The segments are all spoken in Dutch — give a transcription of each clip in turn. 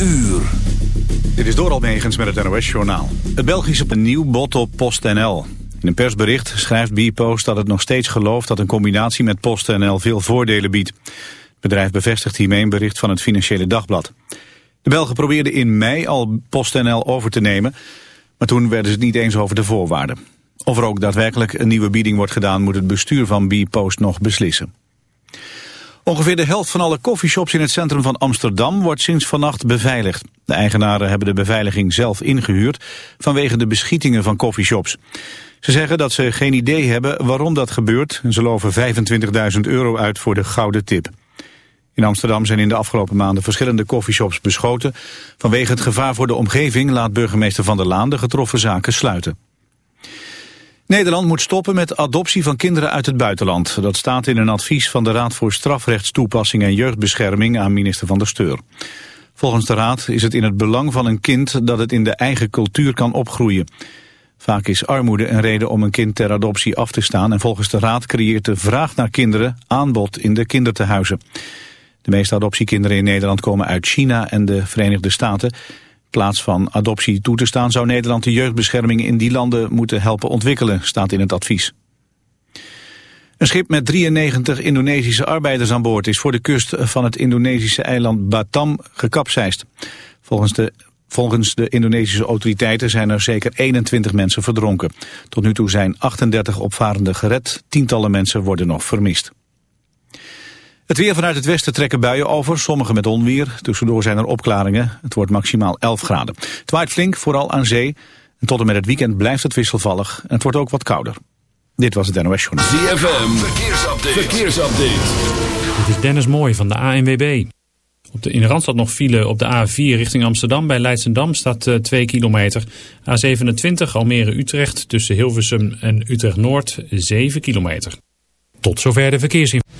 uur. Dit is door Almegens met het NOS-journaal. Het Belgische een nieuw bod op PostNL. In een persbericht schrijft Bpost dat het nog steeds gelooft... dat een combinatie met PostNL veel voordelen biedt. Het bedrijf bevestigt hiermee een bericht van het Financiële Dagblad. De Belgen probeerden in mei al PostNL over te nemen... maar toen werden ze het niet eens over de voorwaarden. Of er ook daadwerkelijk een nieuwe bieding wordt gedaan... moet het bestuur van Bpost nog beslissen. Ongeveer de helft van alle koffieshops in het centrum van Amsterdam wordt sinds vannacht beveiligd. De eigenaren hebben de beveiliging zelf ingehuurd vanwege de beschietingen van koffieshops. Ze zeggen dat ze geen idee hebben waarom dat gebeurt en ze loven 25.000 euro uit voor de gouden tip. In Amsterdam zijn in de afgelopen maanden verschillende koffieshops beschoten. Vanwege het gevaar voor de omgeving laat burgemeester Van der Laan de getroffen zaken sluiten. Nederland moet stoppen met adoptie van kinderen uit het buitenland. Dat staat in een advies van de Raad voor Strafrechtstoepassing en Jeugdbescherming aan minister Van der Steur. Volgens de Raad is het in het belang van een kind dat het in de eigen cultuur kan opgroeien. Vaak is armoede een reden om een kind ter adoptie af te staan... en volgens de Raad creëert de vraag naar kinderen aanbod in de kindertehuizen. De meeste adoptiekinderen in Nederland komen uit China en de Verenigde Staten plaats van adoptie toe te staan zou Nederland de jeugdbescherming in die landen moeten helpen ontwikkelen, staat in het advies. Een schip met 93 Indonesische arbeiders aan boord is voor de kust van het Indonesische eiland Batam gekapseist. Volgens de, volgens de Indonesische autoriteiten zijn er zeker 21 mensen verdronken. Tot nu toe zijn 38 opvarenden gered, tientallen mensen worden nog vermist. Het weer vanuit het westen trekken buien over, sommige met onweer. Tussendoor zijn er opklaringen. Het wordt maximaal 11 graden. Het waait flink, vooral aan zee. En tot en met het weekend blijft het wisselvallig. En het wordt ook wat kouder. Dit was het NOS Journal. ZFM, verkeersupdate. verkeersupdate. Dit is Dennis Mooij van de ANWB. Op de, in de Randstad nog file op de A4 richting Amsterdam. Bij Leidsendam staat uh, 2 kilometer. A27 Almere-Utrecht tussen Hilversum en Utrecht-Noord 7 kilometer. Tot zover de verkeersinformatie.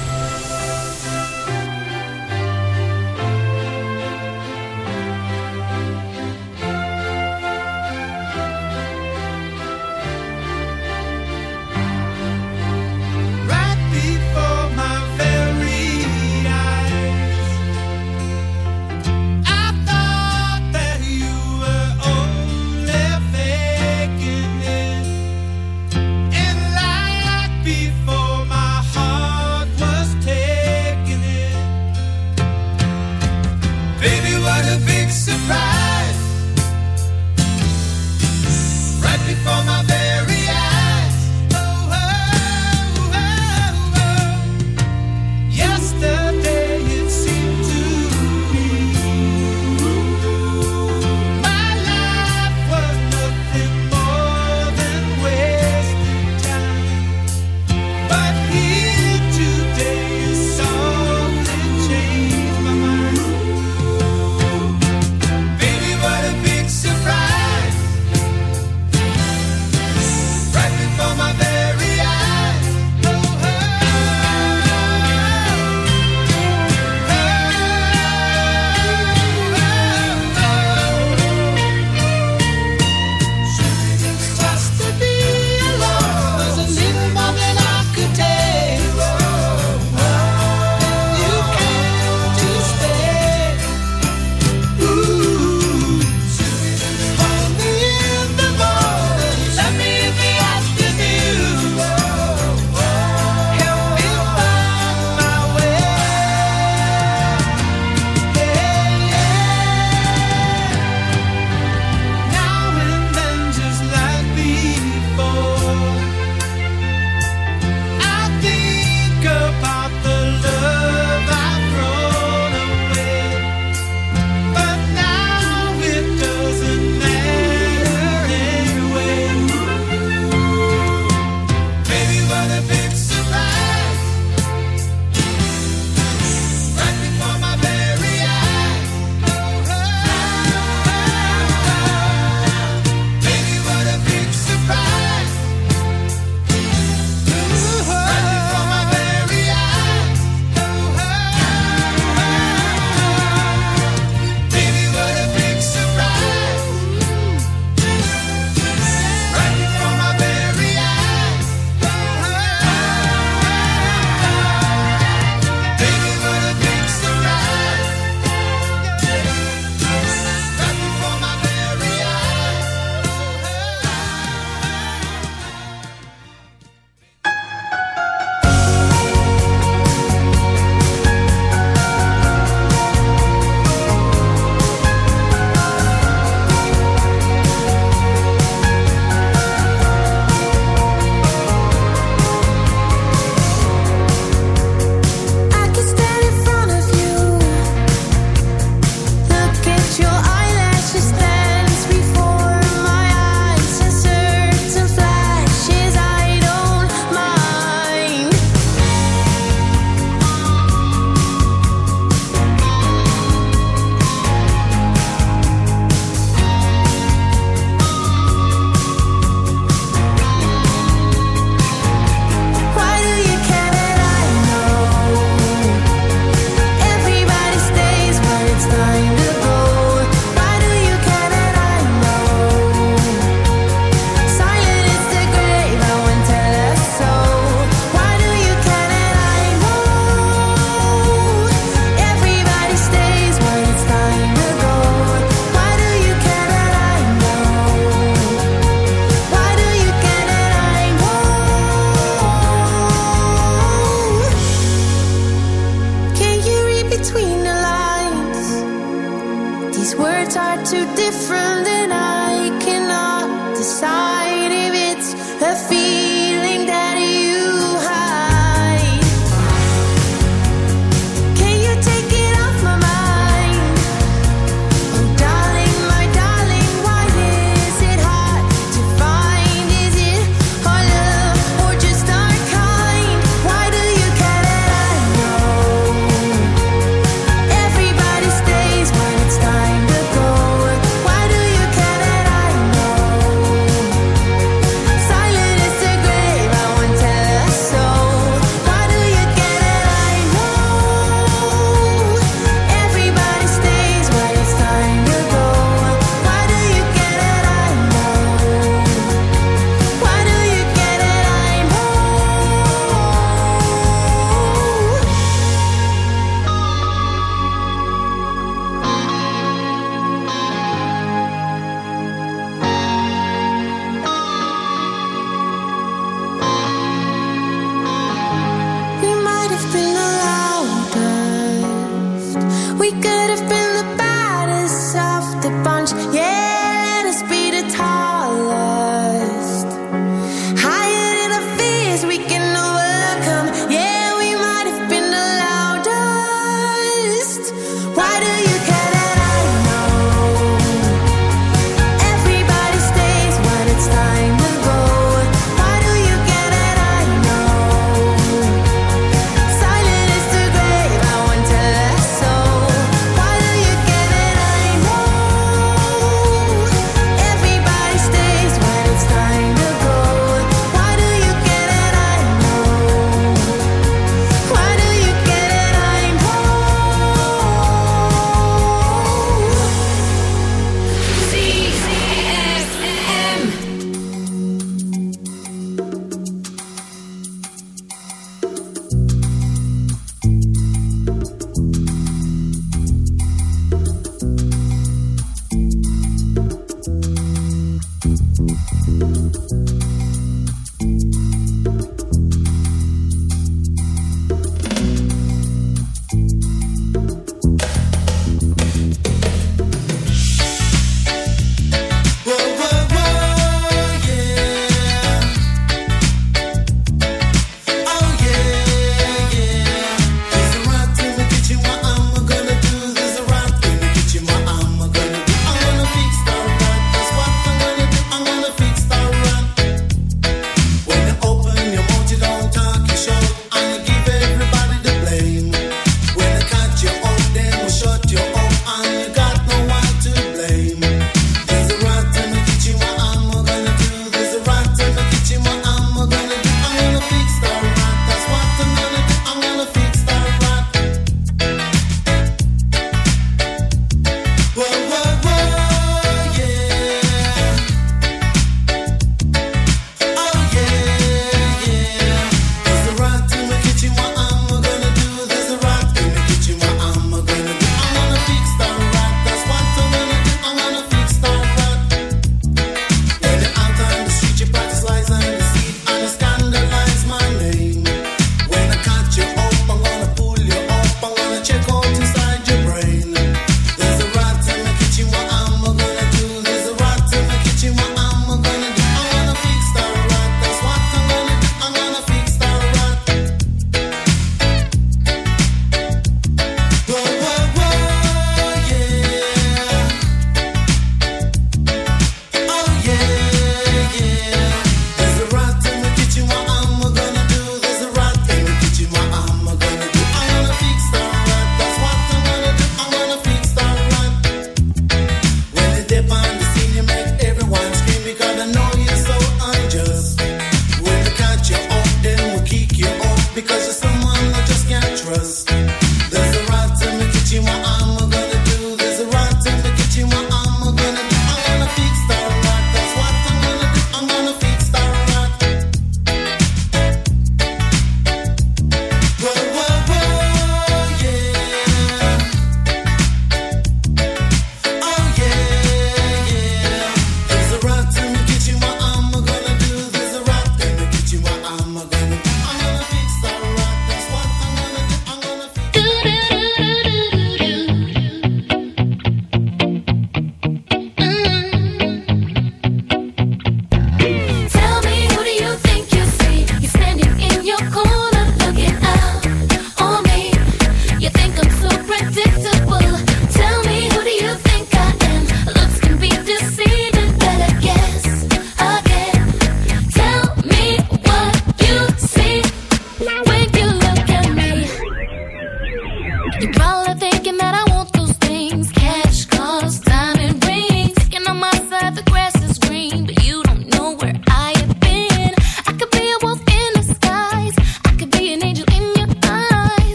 we could have been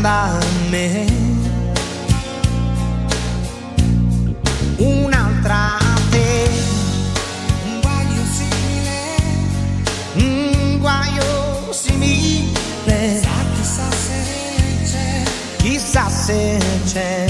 da me. Un'altra te, un guaio simile, un guaio simile. Chissà, chissà se c'è, chissà se c'è.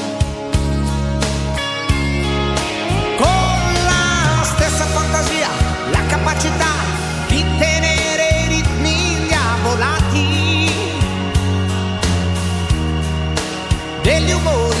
mil morrer.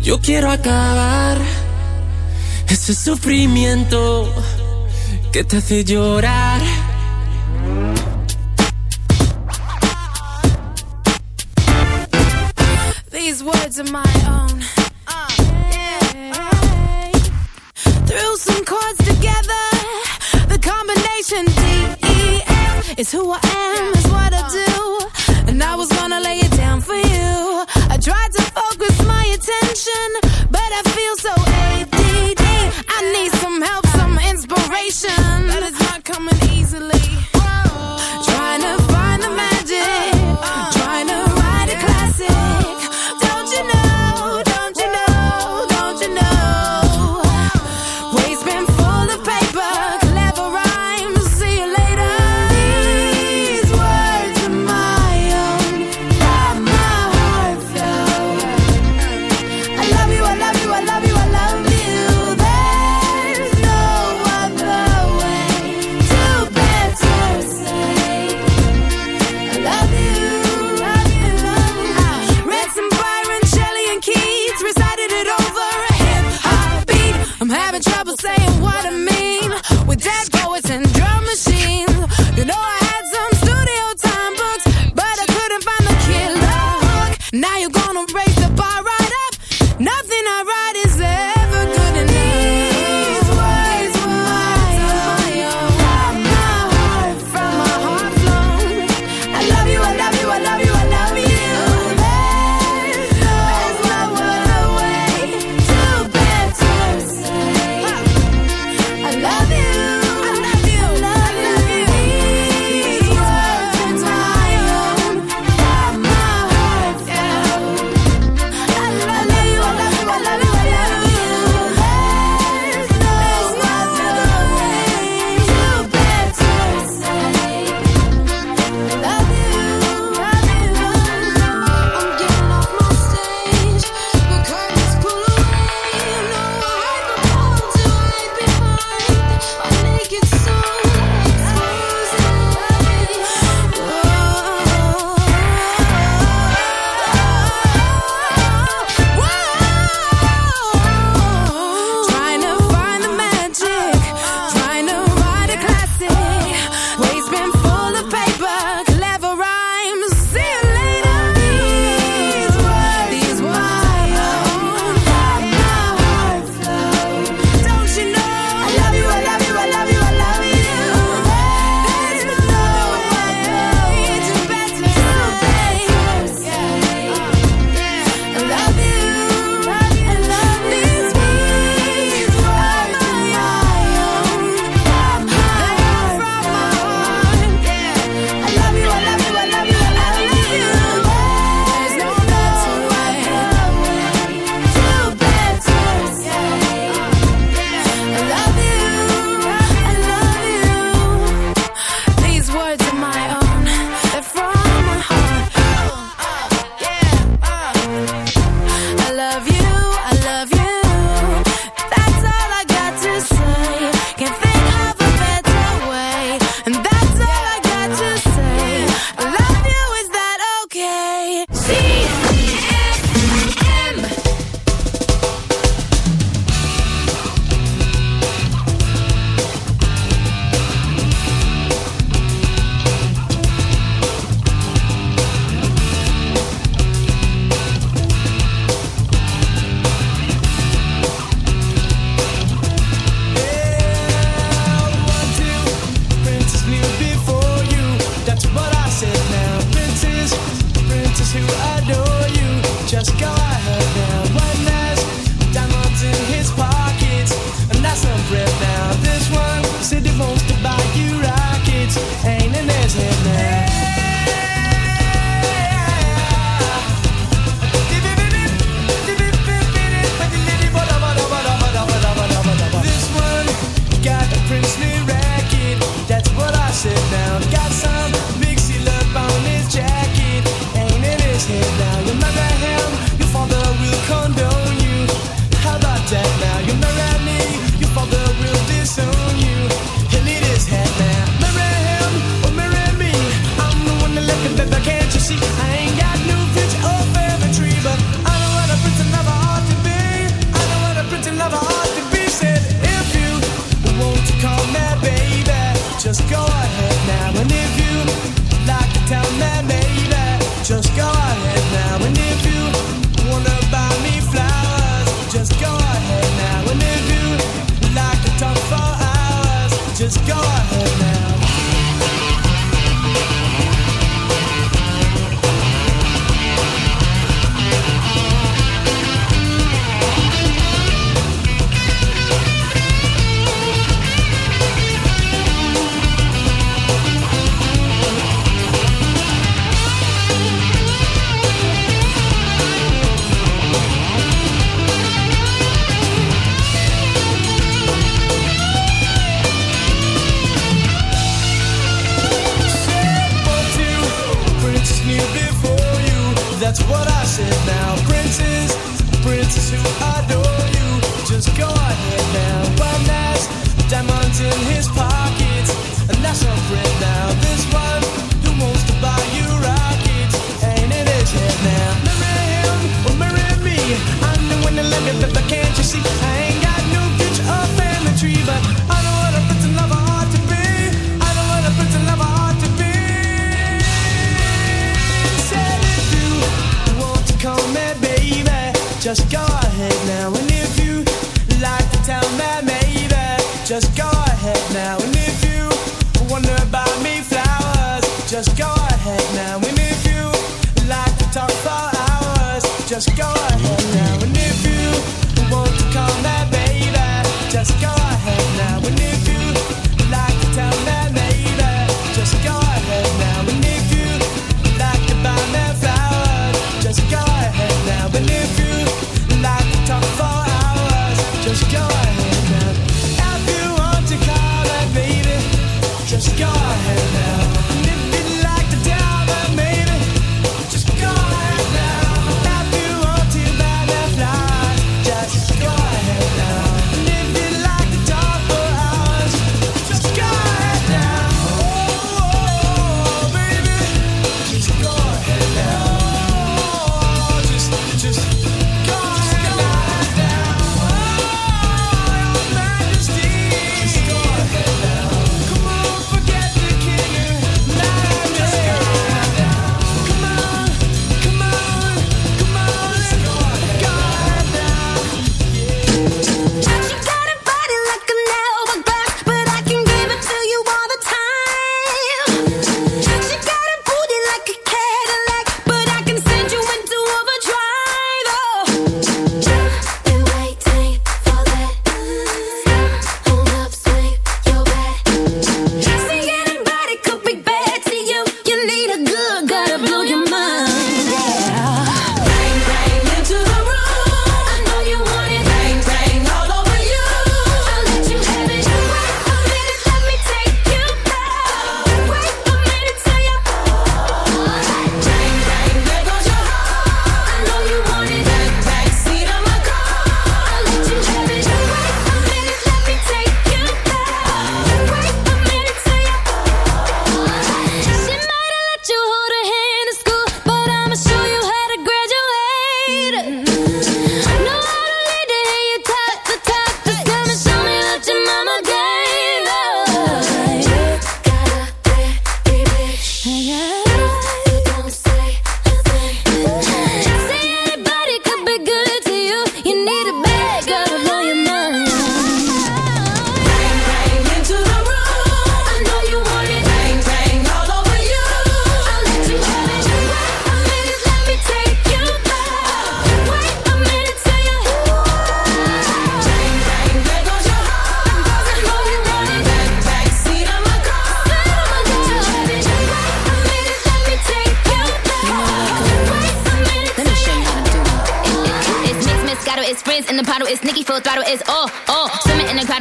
Yo quiero acabar ese sufrimiento que te hace llorar. These words are my own. Threw some chords together. The combination D E F is who I am, is what I do, and I was gonna lay it That is.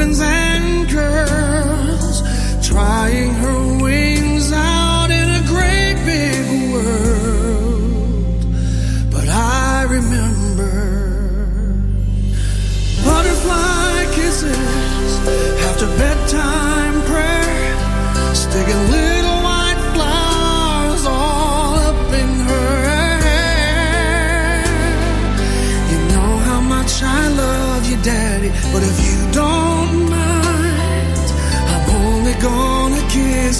opens and